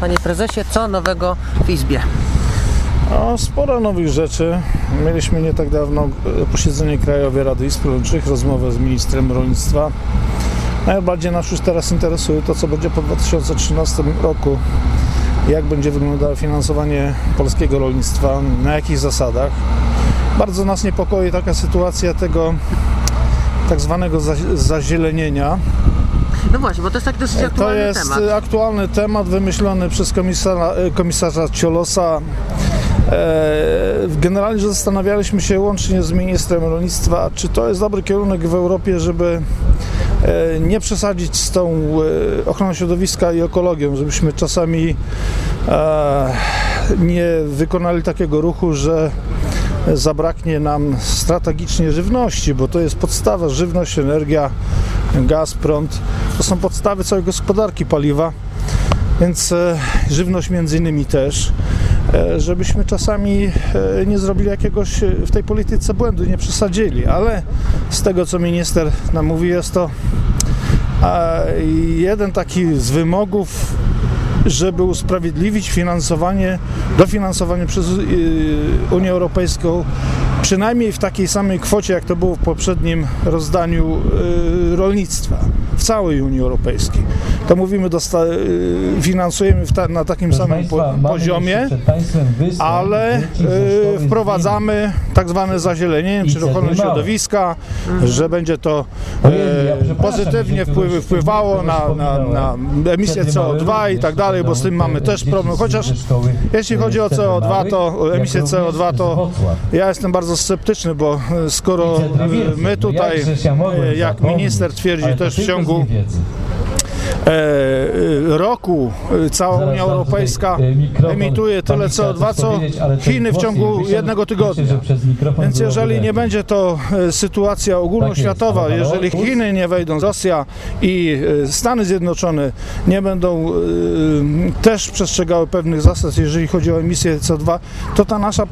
Panie prezesie, co nowego w Izbie? O, sporo nowych rzeczy. Mieliśmy nie tak dawno e, posiedzenie Krajowej Rady Izb Rolniczych, rozmowę z ministrem rolnictwa. Najbardziej nas już teraz interesuje to, co będzie po 2013 roku. Jak będzie wyglądało finansowanie polskiego rolnictwa, na jakich zasadach. Bardzo nas niepokoi taka sytuacja tego tak zwanego za- zazielenienia. No właśnie, bo to jest tak dosyć To aktualny jest temat. aktualny temat wymyślony przez komisarza, komisarza Ciolosa. E, Generalnie zastanawialiśmy się łącznie z ministrem rolnictwa, czy to jest dobry kierunek w Europie, żeby e, nie przesadzić z tą e, ochroną środowiska i ekologią, żebyśmy czasami e, nie wykonali takiego ruchu, że zabraknie nam strategicznie żywności, bo to jest podstawa żywność, energia, gaz, prąd. To są podstawy całej gospodarki paliwa, więc e, żywność między innymi też. E, żebyśmy czasami e, nie zrobili jakiegoś w tej polityce błędu, nie przesadzili, ale z tego co minister nam mówi jest to jeden taki z wymogów żeby usprawiedliwić finansowanie, dofinansowanie przez y, Unię Europejską przynajmniej w takiej samej kwocie, jak to było w poprzednim rozdaniu y, rolnictwa w całej Unii Europejskiej. To mówimy, dosta- y, finansujemy w ta, na takim Proszę samym Państwa, po, poziomie, ale y, wprowadzamy tak zwane zazielenienie, I czyli ochronę małe. środowiska, że będzie to Ojej, ja e, przepraszam, pozytywnie wpływy, wpływało na, na, na emisję Cedry małe CO2 i również tak dalej, bo z tym mamy też dzieci problem. Chociaż ze szkoły, jeśli chodzi o Cedry CO2, Małych, to jak emisję również CO2 z to Wrocław. ja jestem bardzo sceptyczny, bo e, skoro I e, my No tutaj, jakżeż ja mogłem e, jak zapomnieć, minister twierdzi ale to też w tylko z ciągu niewiedzy. E, e, roku e, cała Unia Europejska emituje tyle Pani chciała CO2, coś co Chiny w ciągu jednego tygodnia. Więc jeżeli nie będzie to sytuacja ogólnoświatowa, Tak halo? jeżeli? Chiny nie wejdą, Rosja i Stany Zjednoczone nie będą też przestrzegały pewnych zasad, jeżeli chodzi o emisję CO2, to ta nasza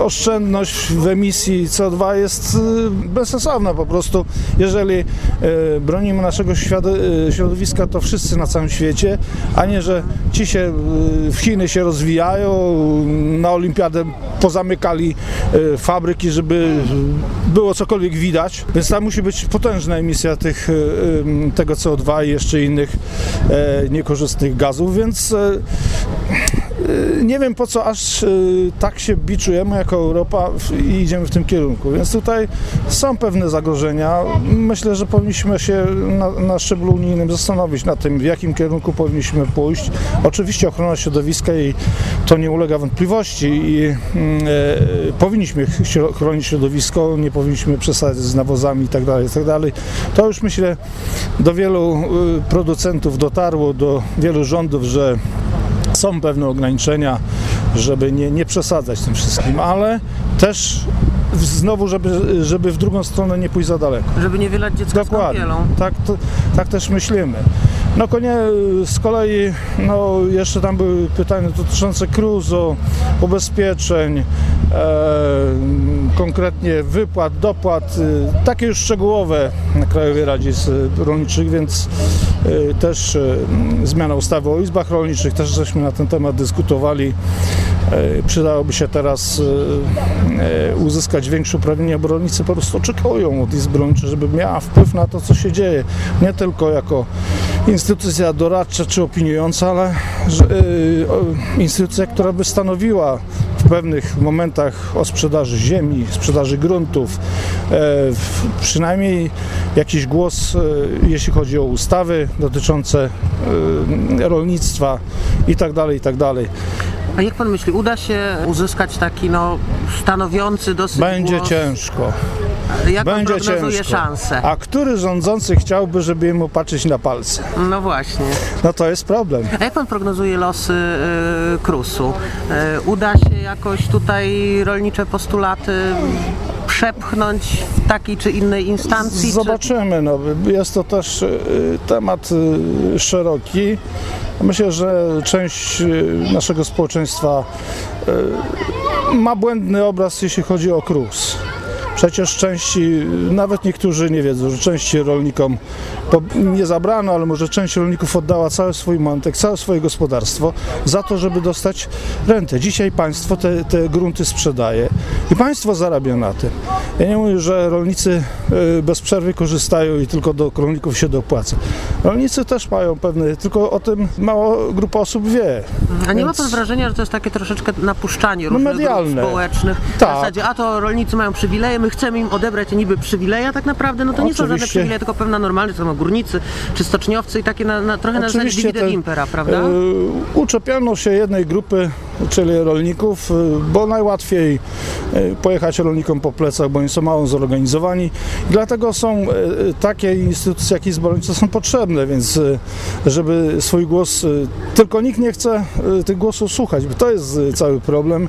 oszczędność w emisji CO2 jest bezsensowna po prostu. Jeżeli bronimy naszego e, środowiska, to wszyscy na całym świecie, a nie, że ci się e, w Chiny się rozwijają, na olimpiadę pozamykali e, fabryki, żeby było cokolwiek widać, więc tam musi być potężna emisja tych, em, tego CO2 i jeszcze innych niekorzystnych gazów, więc nie wiem po co aż e, tak się biczujemy jako Europa i idziemy w tym kierunku, więc tutaj są pewne zagrożenia. Myślę, że powinniśmy się na, na szczeblu unijnym zastanowić nad tym, w jakim kierunku powinniśmy pójść. Oczywiście ochrona środowiska i to nie ulega wątpliwości i e, powinniśmy ch- chronić środowisko, nie powinniśmy przesadzić z nawozami i tak dalej, i tak. To już myślę do wielu y, producentów dotarło, do wielu rządów, że są pewne ograniczenia, żeby nie, nie przesadzać tym wszystkim, ale też znowu, żeby, żeby w drugą stronę nie pójść za daleko. Żeby nie wylać dziecka z Dokładnie, kąpielą. tak, to, tak też myślimy. No konie z kolei, no jeszcze tam były pytania dotyczące cruzo, ubezpieczeń, konkretnie wypłat, dopłat, e, takie już szczegółowe na Krajowej Radzie z- Rolniczych, więc e, też e, zmiana ustawy o izbach rolniczych, też żeśmy na ten temat dyskutowali. E, Przydałoby się teraz e, e, uzyskać większe uprawnienia, bo rolnicy po prostu oczekują od izby rolniczej, żeby miała wpływ na to, co się dzieje. Nie tylko jako instytucja doradcza czy opiniująca, ale e, instytucja, która by stanowiła w pewnych momentach o sprzedaży ziemi, sprzedaży gruntów, e, przynajmniej jakiś głos, e, jeśli chodzi o ustawy dotyczące e, rolnictwa i tak dalej, i tak dalej. A jak pan myśli, uda się uzyskać taki no stanowiący dosyć Będzie głos? ciężko. Jak pan Będzie prognozuje ciężko. szanse? A który rządzący chciałby, żeby jemu patrzeć na palce? No właśnie. No to jest problem. A jak pan prognozuje losy y, Krusu? Y, uda się jakoś tutaj rolnicze postulaty przepchnąć w takiej czy innej instancji? Zobaczymy. No, jest to też y, temat y, szeroki. Myślę, że część y, naszego społeczeństwa y, ma błędny obraz, jeśli chodzi o KRUS. Przecież części, nawet niektórzy nie wiedzą, że części rolnikom nie zabrano, ale może część rolników oddała cały swój majątek, całe swoje gospodarstwo za to, żeby dostać rentę. Dzisiaj państwo te, te grunty sprzedaje i państwo zarabia na tym. Ja nie mówię, że rolnicy y, bez przerwy korzystają i tylko do rolników się dopłaca. Rolnicy też mają pewne, tylko o tym mała grupa osób wie. A nie ma Więc- pan wrażenia, że to jest takie troszeczkę napuszczanie różnych medialne. grup społecznych? Tak. W zasadzie, a to rolnicy mają przywileje, my chcemy im odebrać niby przywileje, a tak naprawdę no to nie są żadne Oczywiście. przywileje, tylko pewna normalność, to są górnicy czy stoczniowcy i takie na, na, trochę na zasadzie divide impera, prawda? y, uczepiano się jednej grupy, czyli rolników, y, bo najłatwiej y, pojechać rolnikom po plecach, bo oni są mało zorganizowani. Dlatego są y, takie instytucje jak Izba Rolnicza są potrzebne, więc żeby swój głos, tylko nikt nie chce tych głosów słuchać, bo to jest cały problem.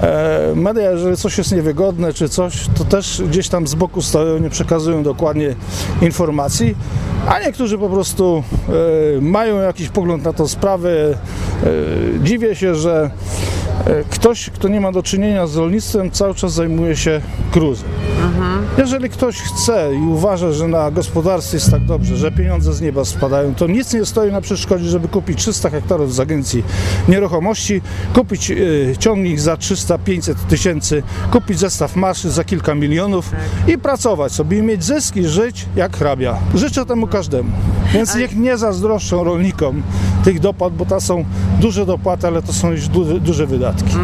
E, Media, jeżeli coś jest niewygodne czy coś, to też gdzieś tam z boku stoją, nie przekazują dokładnie informacji, a niektórzy po prostu mają jakiś pogląd na tą sprawę. Dziwię się, że ktoś, kto nie ma do czynienia z rolnictwem, cały czas zajmuje się cruzem. Jeżeli ktoś chce i uważa, że na gospodarstwie jest tak dobrze, że pieniądze z nieba spadają, to nic nie stoi na przeszkodzie, żeby kupić 300 hektarów z agencji nieruchomości, kupić y, ciągnik za 300-500 tysięcy, kupić zestaw maszy za kilka milionów i pracować sobie i mieć zyski, żyć jak hrabia. Życzę temu każdemu. Więc niech nie zazdroszczą rolnikom tych dopłat, bo to są duże dopłaty, ale to są już duże, duże wydatki.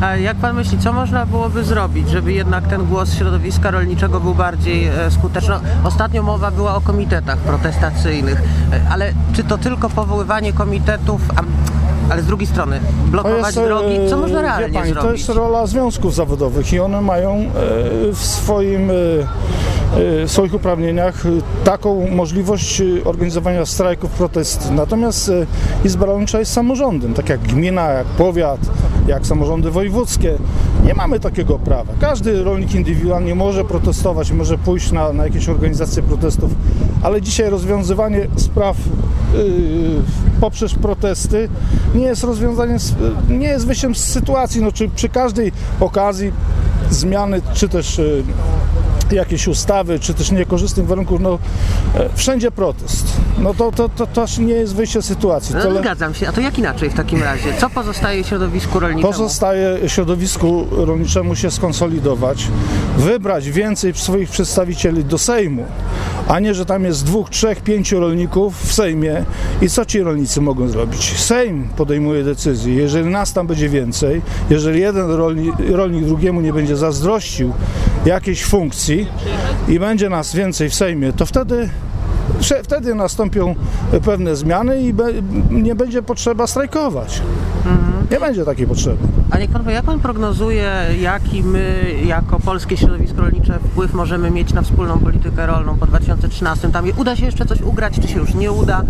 A jak pan myśli, co można byłoby zrobić, żeby jednak ten głos środowiska rolniczego był bardziej e, skuteczny? No, Ostatnio mowa była o komitetach protestacyjnych, e, ale czy to tylko powoływanie komitetów, a, ale z drugiej strony blokować e, drogi, co można realnie pani, zrobić? To jest rola związków zawodowych i one mają e, w swoim e, w swoich uprawnieniach taką możliwość organizowania strajków, protestów. Natomiast Izba Rolnicza jest samorządem, tak jak gmina, jak powiat, jak samorządy wojewódzkie. Nie mamy takiego prawa. Każdy rolnik indywidualnie może protestować, może pójść na, na jakieś organizacje protestów, ale dzisiaj rozwiązywanie spraw yy, poprzez protesty nie jest rozwiązaniem, nie jest wyjściem z sytuacji. No, czy przy każdej okazji zmiany, czy też yy, jakieś ustawy, czy też niekorzystnych warunków, no e, wszędzie protest. No to, to, to też nie jest wyjście z sytuacji. No, zgadzam się. A to jak inaczej w takim razie? Co pozostaje środowisku rolniczemu? Pozostaje środowisku rolniczemu się skonsolidować, wybrać więcej swoich przedstawicieli do Sejmu, a nie, że tam jest dwóch, trzech, pięciu rolników w Sejmie i co ci rolnicy mogą zrobić? Sejm podejmuje decyzję. Jeżeli nas tam będzie więcej, jeżeli jeden rolnik, rolnik drugiemu nie będzie zazdrościł jakiejś funkcji i będzie nas więcej w Sejmie, to wtedy Wtedy nastąpią pewne zmiany i nie będzie potrzeba strajkować. Nie będzie takiej potrzeby. A niech pan powie, jak pan prognozuje, jaki my jako polskie środowisko rolnicze wpływ możemy mieć na wspólną politykę rolną po 2013? Tam uda się jeszcze coś ugrać, czy się już nie uda?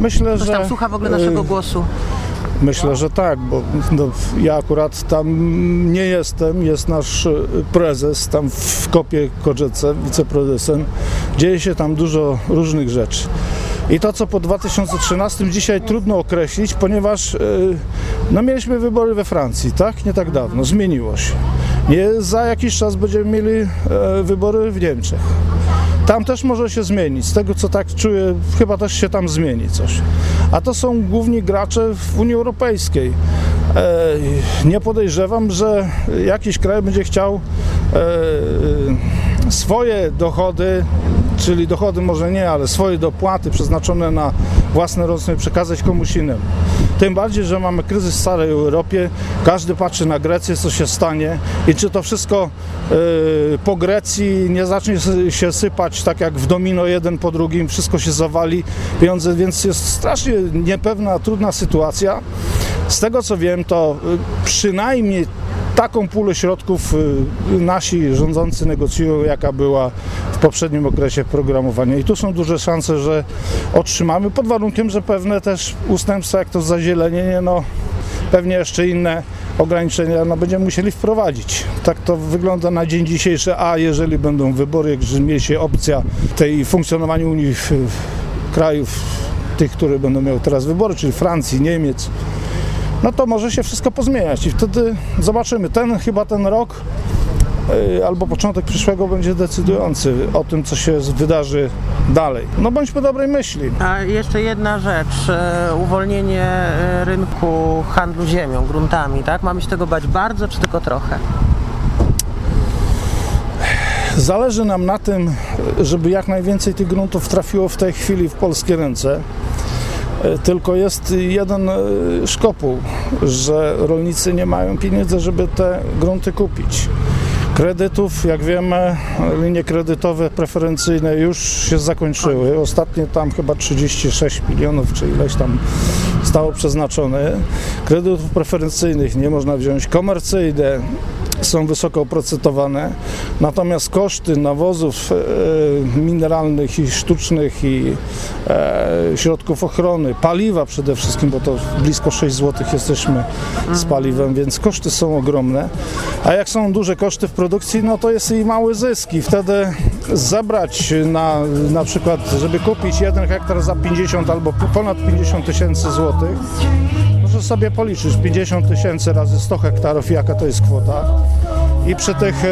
Myślę, Ktoś że. tam słucha w ogóle naszego y, głosu? Myślę, że tak, bo no, ja akurat tam nie jestem. Jest nasz y, prezes tam w Kopie Korzece, wiceprezesem. Dzieje się tam dużo różnych rzeczy. I to, co po 2013 dzisiaj trudno określić, ponieważ y, no, mieliśmy wybory we Francji, tak? Nie tak dawno. Zmieniło się. Nie, za jakiś czas będziemy mieli e, wybory w Niemczech. Tam też może się zmienić. Z tego co tak czuję, chyba też się tam zmieni coś. A to są główni gracze w Unii Europejskiej. E, nie podejrzewam, że jakiś kraj będzie chciał e, swoje dochody, czyli dochody może nie, ale swoje dopłaty przeznaczone na własne rozwój przekazać komuś innemu. Tym bardziej, że mamy kryzys w całej Europie, każdy patrzy na Grecję, co się stanie i czy to wszystko e, po Grecji nie zacznie się sypać tak jak w domino jeden po drugim, wszystko się zawali, pieniądze, więc jest strasznie niepewna, trudna sytuacja. Z tego co wiem, to y, przynajmniej taką pulę środków y, nasi rządzący negocjują, jaka była w poprzednim okresie programowania. I tu są duże szanse, że otrzymamy, pod warunkiem, że pewne też ustępstwa, jak to zazielenienie, no pewnie jeszcze inne ograniczenia no, będziemy musieli wprowadzić. Tak to wygląda na dzień dzisiejszy, a jeżeli będą wybory, mieli się opcja tej funkcjonowania Unii w, w krajów, tych, które będą miały teraz wybory, czyli Francji, Niemiec, no to może się wszystko pozmieniać i wtedy zobaczymy. Ten chyba ten rok y, albo początek przyszłego będzie decydujący o tym, co się wydarzy dalej. No bądźmy dobrej myśli. A jeszcze jedna rzecz, e, uwolnienie e, rynku handlu ziemią, gruntami, tak? Mamy się tego bać bardzo, czy tylko trochę? Zależy nam na tym, żeby jak najwięcej tych gruntów trafiło w tej chwili w polskie ręce. E, Tylko jest jeden e, szkopuł, że rolnicy nie mają pieniędzy, żeby te grunty kupić. Kredytów, jak wiemy, linie kredytowe preferencyjne już się zakończyły. Ostatnie tam chyba 36 milionów, czy ileś tam stało przeznaczone. Kredytów preferencyjnych nie można wziąć. Komercyjne są wysoko oprocentowane, natomiast koszty nawozów e, mineralnych i sztucznych i e, środków ochrony, paliwa przede wszystkim, bo to blisko 6 zł jesteśmy z paliwem, więc koszty są ogromne. A jak są duże koszty w produkcji, no to jest i mały zysk i wtedy zebrać na, na przykład, żeby kupić jeden hektar za 50 albo ponad 50 tysięcy złotych, Proszę sobie policzyć 50 tysięcy razy 100 hektarów, jaka to jest kwota. I przy tych e,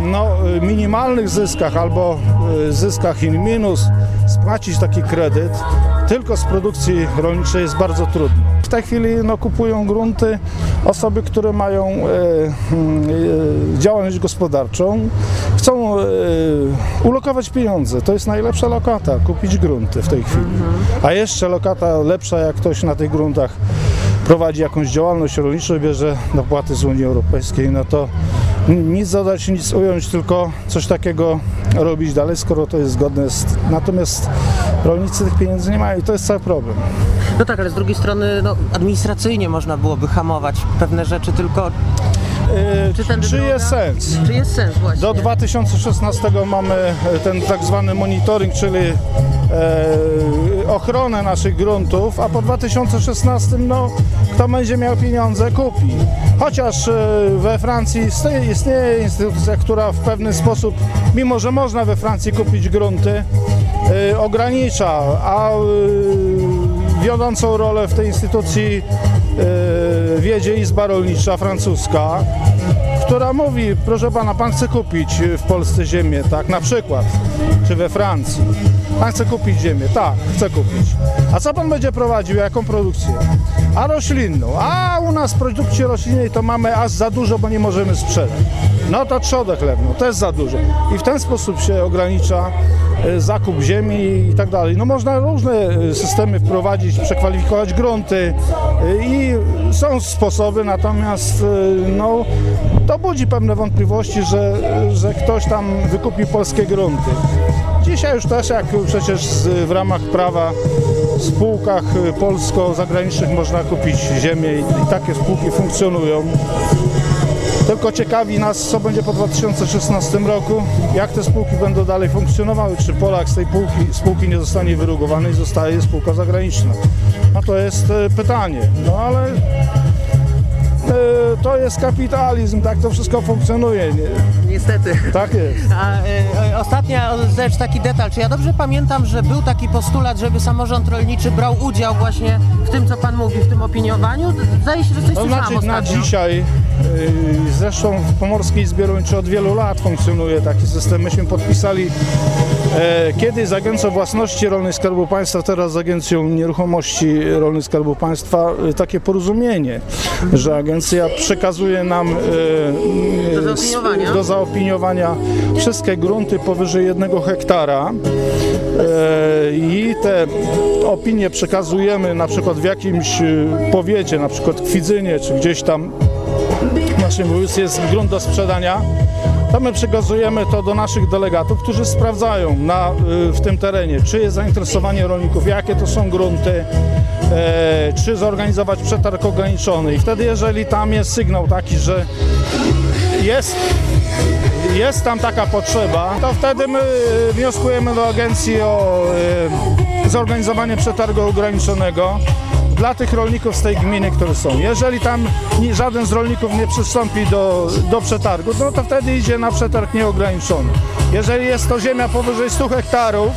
no, e, minimalnych zyskach albo e, zyskach in minus spłacić taki kredyt tylko z produkcji rolniczej jest bardzo trudno. W tej chwili no, kupują grunty osoby, które mają e, mm, e, działalność gospodarczą, chcą e, ulokować pieniądze. To jest najlepsza lokata, kupić grunty w tej chwili. A jeszcze lokata lepsza, jak ktoś na tych gruntach prowadzi jakąś działalność rolniczą, bierze dopłaty z Unii Europejskiej, no to nic dodać, nic ująć, tylko coś takiego robić dalej, skoro to jest zgodne z... Natomiast rolnicy tych pieniędzy nie mają i to jest cały problem. No tak, ale z drugiej strony no, administracyjnie można byłoby hamować pewne rzeczy, tylko Czy ten czy droga- jest sens? czy jest sens właśnie? Do 2016 mamy e, ten tak zwany monitoring, czyli e, ochronę naszych gruntów, a po 2016 no, kto będzie miał pieniądze, kupi. Chociaż we Francji istnieje, istnieje instytucja, która w pewien sposób, mimo że można we Francji kupić grunty, e, ogranicza, a e, wiodącą rolę w tej instytucji wiedzie Izba Rolnicza francuska, która mówi, proszę pana, pan chce kupić w Polsce ziemię, tak, na przykład, czy we Francji. Pan chce kupić ziemię, tak, chce kupić. A co pan będzie prowadził, jaką produkcję? A roślinną. A u nas w produkcji roślinnej to mamy aż za dużo, bo nie możemy sprzedać. No to trzodę chlebną, też za dużo. I w ten sposób się ogranicza zakup ziemi i tak dalej. No można różne e, systemy wprowadzić, przekwalifikować grunty e, i są sposoby, natomiast e, no, to budzi pewne wątpliwości, że, że ktoś tam wykupi polskie grunty. Dzisiaj już też, jak przecież w ramach prawa w spółkach e, polsko-zagranicznych można kupić ziemię i takie spółki funkcjonują. Tylko ciekawi nas, co będzie po 2016 roku, jak te spółki będą dalej funkcjonowały, czy Polak z tej spółki, spółki nie zostanie wyrugowany i zostaje spółka zagraniczna. No to jest e, pytanie, no ale e, to jest kapitalizm, tak to wszystko funkcjonuje, nie? Niestety. tak jest. A e, ostatnia rzecz, taki detal. Czy ja dobrze pamiętam, że był taki postulat, żeby samorząd rolniczy brał udział właśnie w tym, co pan mówi, w tym opiniowaniu? Zdaje się, że coś To słyszałam znaczy na ostatnio. dzisiaj, zresztą w Pomorskiej Izbie Rolniczej od wielu lat funkcjonuje taki system. Myśmy podpisali e, kiedyś z Agencją Własności Rolnej Skarbu Państwa, teraz z Agencją Nieruchomości Rolnej Skarbu Państwa e, takie porozumienie, że agencja przekazuje nam e, Do zaopiniowania? do zaopiniowania wszystkie grunty powyżej jednego hektara e, i te opinie przekazujemy na przykład w jakimś e, powiecie, na przykład Kwidzynie, czy gdzieś tam w naszym województwie jest grunt do sprzedania, to my przekazujemy to do naszych delegatów, którzy sprawdzają na, y, w tym terenie, czy jest zainteresowanie rolników, jakie to są grunty, e, czy zorganizować przetarg ograniczony. I wtedy, jeżeli tam jest sygnał taki, że jest, jest tam taka potrzeba, to wtedy my y, wnioskujemy do agencji o y, zorganizowanie przetargu ograniczonego dla tych rolników z tej gminy, które są. Jeżeli tam żaden z rolników nie przystąpi do, do przetargu, no to wtedy idzie na przetarg nieograniczony. Jeżeli jest to ziemia powyżej 100 hektarów,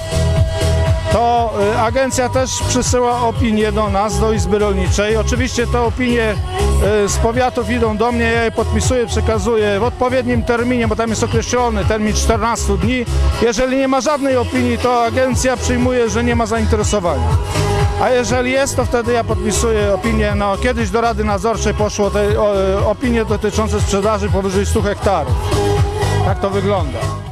to y, agencja też przysyła opinie do nas, do Izby Rolniczej. Oczywiście te opinie z powiatów idą do mnie, ja je podpisuję, przekazuję w odpowiednim terminie, bo tam jest określony termin 14 dni. Jeżeli nie ma żadnej opinii, to agencja przyjmuje, że nie ma zainteresowania. A jeżeli jest, to wtedy ja podpisuję opinię. No, kiedyś do Rady Nadzorczej poszło te o, opinie dotyczące sprzedaży powyżej 100 hektarów. Tak to wygląda.